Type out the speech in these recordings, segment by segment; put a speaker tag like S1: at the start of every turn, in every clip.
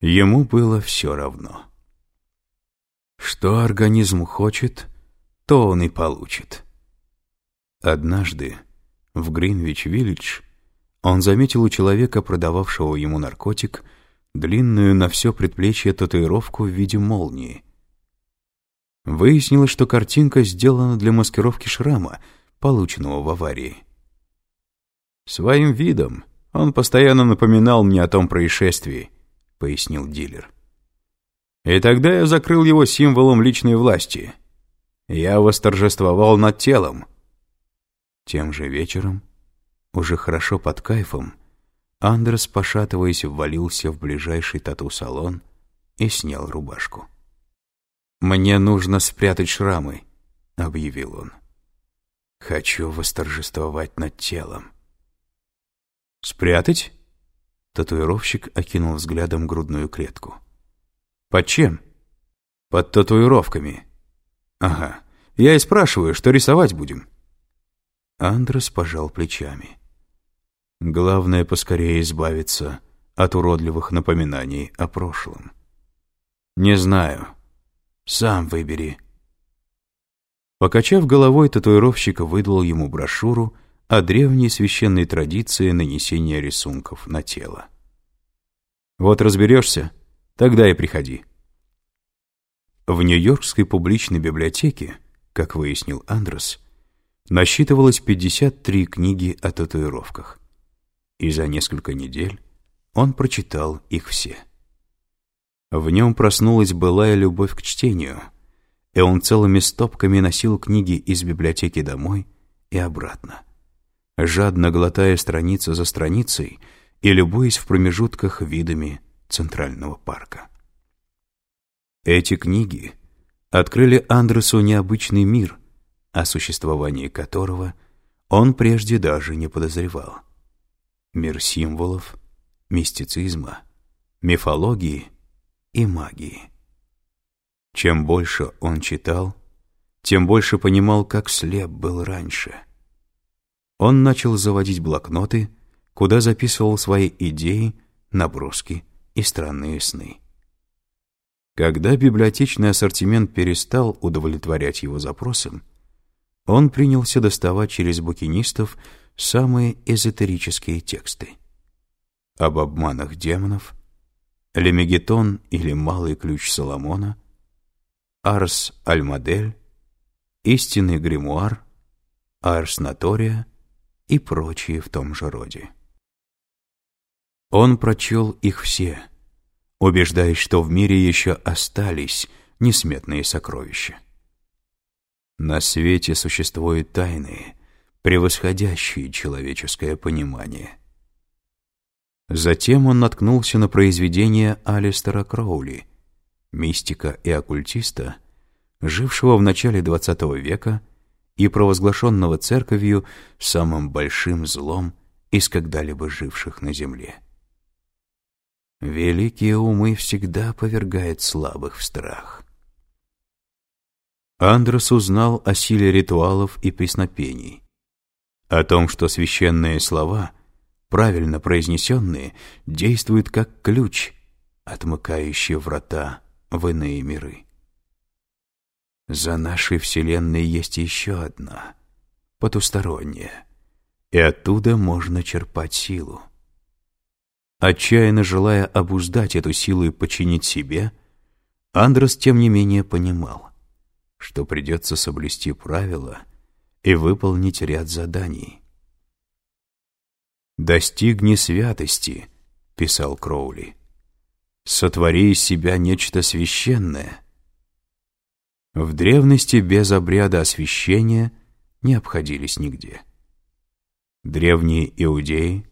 S1: Ему было все равно. Что организм хочет, то он и получит. Однажды в Гринвич-Виллидж он заметил у человека, продававшего ему наркотик, длинную на все предплечье татуировку в виде молнии. Выяснилось, что картинка сделана для маскировки шрама, полученного в аварии. «Своим видом он постоянно напоминал мне о том происшествии», — пояснил дилер. «И тогда я закрыл его символом личной власти. Я восторжествовал над телом». Тем же вечером, уже хорошо под кайфом, Андрес, пошатываясь, ввалился в ближайший тату-салон и снял рубашку. «Мне нужно спрятать шрамы», — объявил он. «Хочу восторжествовать над телом». «Спрятать?» Татуировщик окинул взглядом грудную клетку. «Под чем?» «Под татуировками». «Ага. Я и спрашиваю, что рисовать будем?» Андрес пожал плечами. «Главное, поскорее избавиться от уродливых напоминаний о прошлом». «Не знаю. Сам выбери». Покачав головой, татуировщик выдал ему брошюру о древней священной традиции нанесения рисунков на тело. «Вот разберешься, тогда и приходи». В Нью-Йоркской публичной библиотеке, как выяснил Андрес, насчитывалось 53 книги о татуировках. И за несколько недель он прочитал их все. В нем проснулась былая любовь к чтению, и он целыми стопками носил книги из библиотеки домой и обратно, жадно глотая страницу за страницей и любуясь в промежутках видами Центрального парка. Эти книги открыли Андресу необычный мир — о существовании которого он прежде даже не подозревал. Мир символов, мистицизма, мифологии и магии. Чем больше он читал, тем больше понимал, как слеп был раньше. Он начал заводить блокноты, куда записывал свои идеи, наброски и странные сны. Когда библиотечный ассортимент перестал удовлетворять его запросам, он принялся доставать через букинистов самые эзотерические тексты. Об обманах демонов, Лемегетон или Малый ключ Соломона, Арс Альмадель, Истинный гримуар, Арс Натория и прочие в том же роде. Он прочел их все, убеждаясь, что в мире еще остались несметные сокровища. На свете существуют тайны, превосходящие человеческое понимание. Затем он наткнулся на произведение Алистера Кроули, мистика и оккультиста, жившего в начале XX века и провозглашенного церковью самым большим злом из когда-либо живших на земле. Великие умы всегда повергают слабых в страх. Андрес узнал о силе ритуалов и песнопений, о том, что священные слова, правильно произнесенные, действуют как ключ, отмыкающий врата в иные миры. За нашей Вселенной есть еще одна, потусторонняя, и оттуда можно черпать силу. Отчаянно желая обуздать эту силу и подчинить себе, Андрес, тем не менее, понимал, что придется соблюсти правила и выполнить ряд заданий. «Достигни святости», — писал Кроули. «Сотвори из себя нечто священное». В древности без обряда освящения не обходились нигде. Древние иудеи,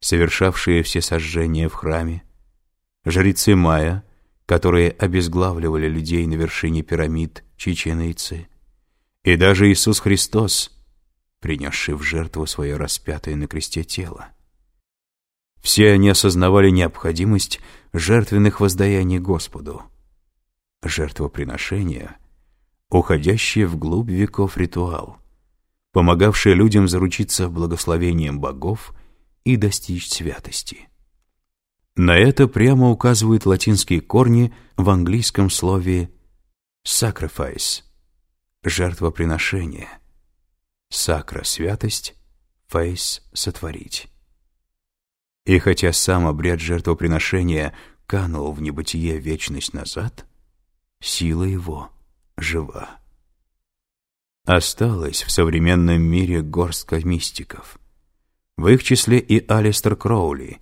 S1: совершавшие все сожжения в храме, жрецы Майя, которые обезглавливали людей на вершине пирамид, чеченейцы, и даже Иисус Христос, принесший в жертву свое распятое на кресте тело. Все они осознавали необходимость жертвенных воздаяний Господу. Жертвоприношение, уходящее вглубь веков ритуал, помогавшее людям заручиться благословением богов и достичь святости. На это прямо указывают латинские корни в английском слове sacrifice – жертвоприношение, сакра – святость, фейс – сотворить. И хотя сам обряд жертвоприношения канул в небытие вечность назад, сила его жива. Осталось в современном мире горстка мистиков. В их числе и Алистер Кроули,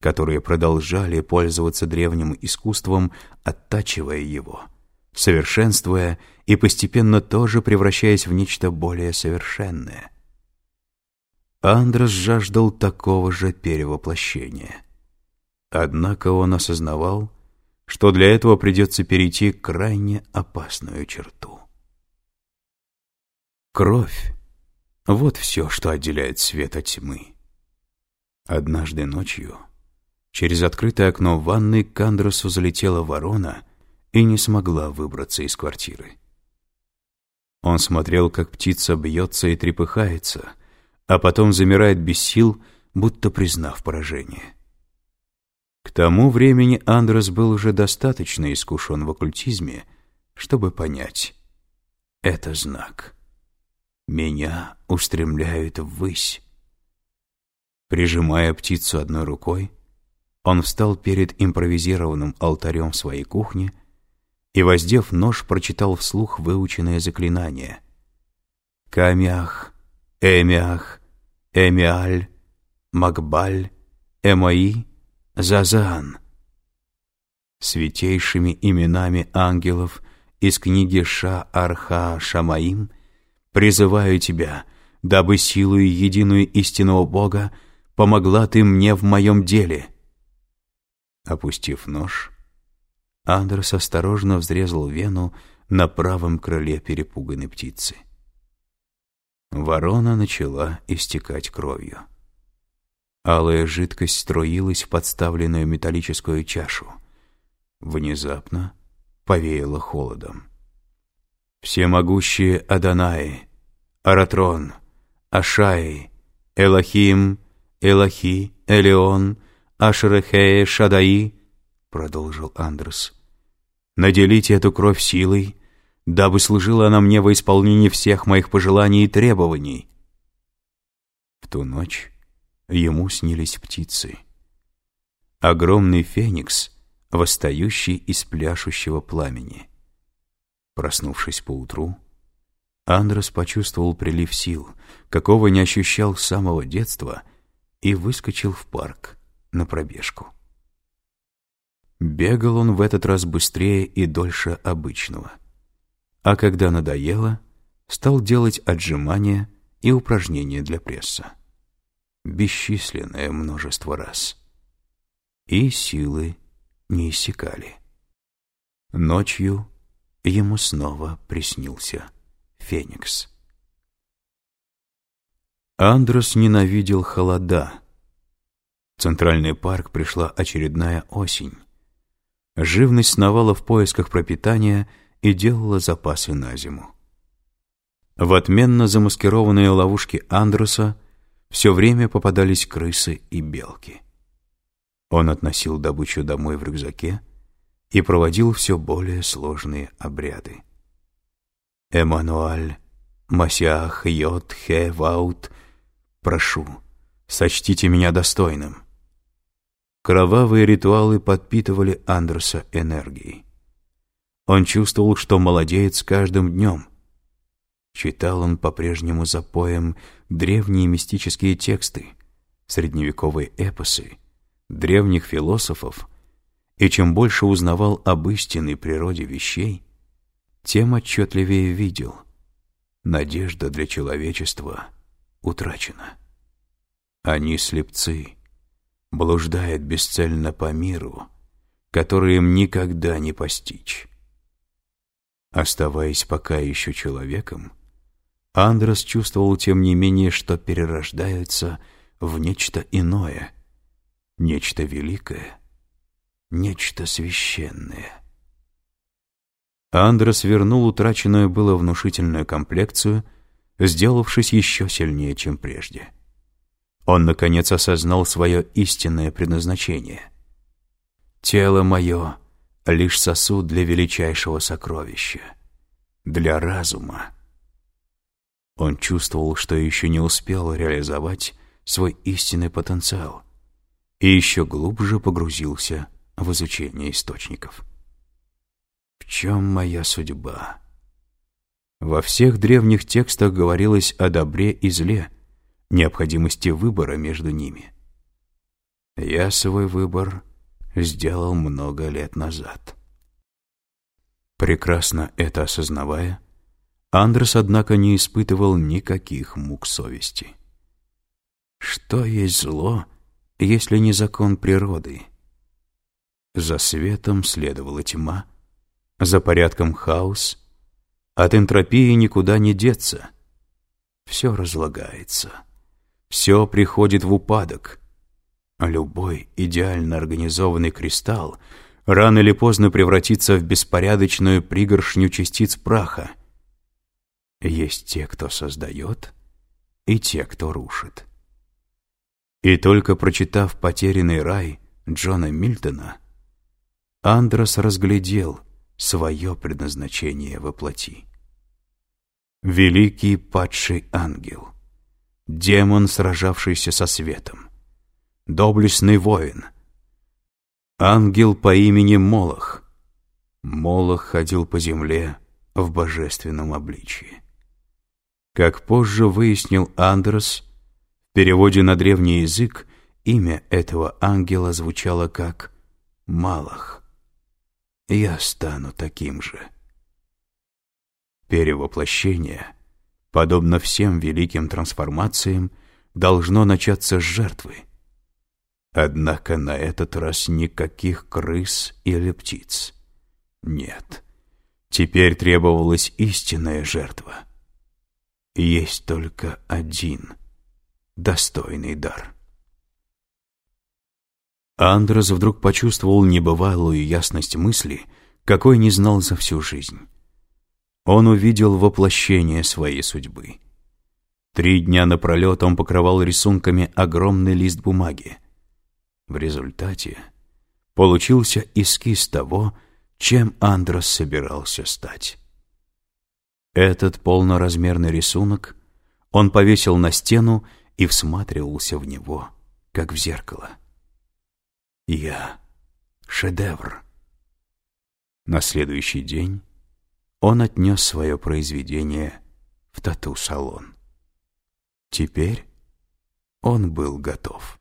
S1: которые продолжали пользоваться древним искусством, оттачивая его, совершенствуя и постепенно тоже превращаясь в нечто более совершенное. Андрес жаждал такого же перевоплощения. Однако он осознавал, что для этого придется перейти крайне опасную черту. Кровь — вот все, что отделяет свет от тьмы. Однажды ночью через открытое окно в ванной к Андросу залетела ворона и не смогла выбраться из квартиры. Он смотрел, как птица бьется и трепыхается, а потом замирает без сил, будто признав поражение. К тому времени Андрос был уже достаточно искушен в оккультизме, чтобы понять — это знак. Меня устремляют ввысь. Прижимая птицу одной рукой, он встал перед импровизированным алтарем своей кухни и, воздев нож, прочитал вслух выученное заклинание. «Камях, Эмиах, Эмиаль, Макбаль, Эмаи, Зазан». Святейшими именами ангелов из книги Ша-Арха Шамаим призываю тебя, дабы силою единую истинного Бога помогла ты мне в моем деле». Опустив нож, Андрес осторожно взрезал вену на правом крыле перепуганной птицы. Ворона начала истекать кровью. Алая жидкость струилась в подставленную металлическую чашу. Внезапно повеяло холодом. Всемогущие Адонаи, Аратрон, Ашаи, Элохим, Элохи, Элеон, Ашерехея, Шадаи, продолжил Андрес. Наделите эту кровь силой, дабы служила она мне во исполнении всех моих пожеланий и требований. В ту ночь ему снились птицы. Огромный феникс, восстающий из пляшущего пламени. Проснувшись поутру, Андрес почувствовал прилив сил, какого не ощущал с самого детства, и выскочил в парк на пробежку. Бегал он в этот раз быстрее и дольше обычного. А когда надоело, стал делать отжимания и упражнения для пресса. Бесчисленное множество раз. И силы не иссякали. Ночью ему снова приснился Феникс. Андрос ненавидел холода. В Центральный парк пришла очередная осень. Живность сновала в поисках пропитания и делала запасы на зиму. В отменно замаскированные ловушки Андроса все время попадались крысы и белки. Он относил добычу домой в рюкзаке, и проводил все более сложные обряды. Эммануаль, Масиах, Йод, Хе, Ваут, прошу, сочтите меня достойным. Кровавые ритуалы подпитывали Андерса энергией. Он чувствовал, что молодеет с каждым днем. Читал он по-прежнему за поем древние мистические тексты, средневековые эпосы, древних философов — и чем больше узнавал об истинной природе вещей, тем отчетливее видел — надежда для человечества утрачена. Они слепцы, блуждают бесцельно по миру, который им никогда не постичь. Оставаясь пока еще человеком, Андрес чувствовал тем не менее, что перерождаются в нечто иное, нечто великое — нечто священное. Андрес вернул утраченную было внушительную комплекцию, сделавшись еще сильнее, чем прежде. Он, наконец, осознал свое истинное предназначение Тело мое — лишь сосуд для величайшего сокровища, для разума. Он чувствовал, что еще не успел реализовать свой истинный потенциал и еще глубже погрузился в изучение источников. В чем моя судьба? Во всех древних текстах говорилось о добре и зле, необходимости выбора между ними. Я свой выбор сделал много лет назад. Прекрасно это осознавая, Андрес, однако, не испытывал никаких мук совести. Что есть зло, если не закон природы? За светом следовала тьма, за порядком хаос, от энтропии никуда не деться. Все разлагается, все приходит в упадок, любой идеально организованный кристалл рано или поздно превратится в беспорядочную пригоршню частиц праха. Есть те, кто создает, и те, кто рушит. И только прочитав «Потерянный рай» Джона Мильтона, Андрос разглядел свое предназначение во плоти. Великий падший ангел, демон, сражавшийся со светом, доблестный воин, ангел по имени Молох. Молох ходил по земле в божественном обличии. Как позже выяснил Андрос, в переводе на древний язык имя этого ангела звучало как «Малах» я стану таким же. Перевоплощение, подобно всем великим трансформациям, должно начаться с жертвы. Однако на этот раз никаких крыс или птиц. Нет, теперь требовалась истинная жертва. Есть только один достойный дар. Андрес вдруг почувствовал небывалую ясность мысли, какой не знал за всю жизнь. Он увидел воплощение своей судьбы. Три дня напролет он покрывал рисунками огромный лист бумаги. В результате получился эскиз того, чем Андрос собирался стать. Этот полноразмерный рисунок он повесил на стену и всматривался в него, как в зеркало. Я — шедевр. На следующий день он отнес свое произведение в тату-салон. Теперь он был готов.